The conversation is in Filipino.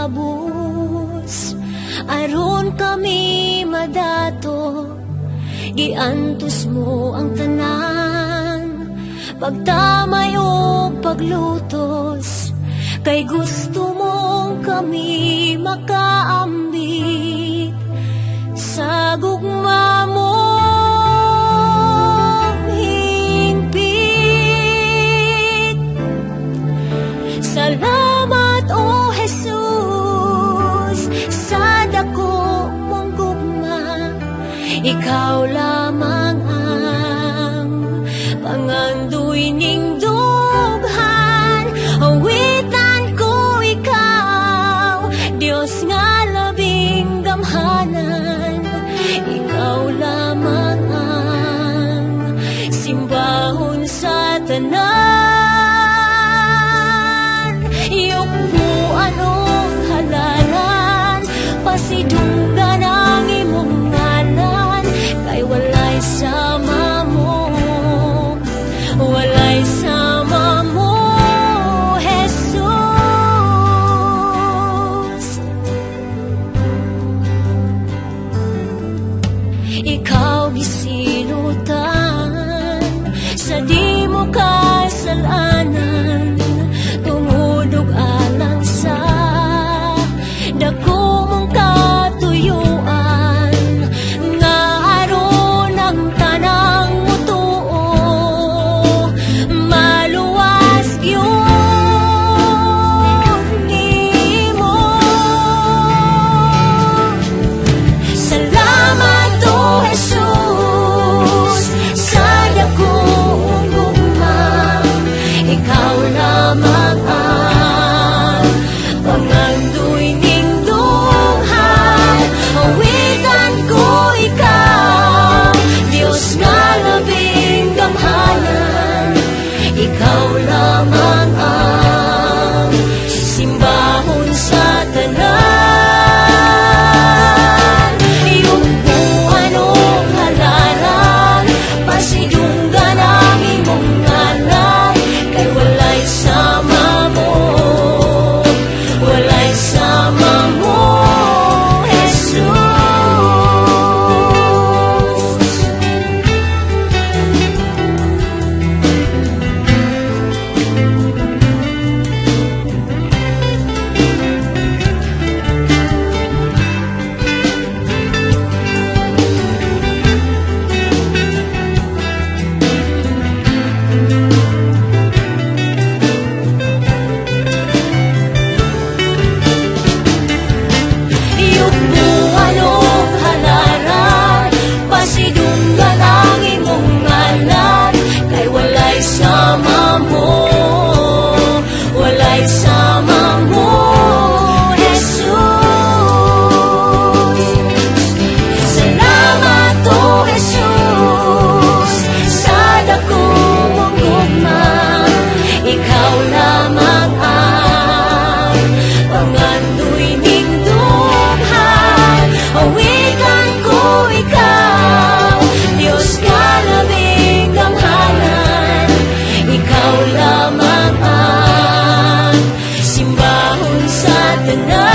habos aron kami madato giantos mo ang tanan. Pagtamay o paglutos kay gusto mong kami makaambit. Sa gugma Ikaw lamang ang Pangandoy ning dughan Awitan ko ikaw Dios nga labing gamhanan Ikaw lamang ang Simbahon sa tanan longe do kasamaan Simbahon sa tanan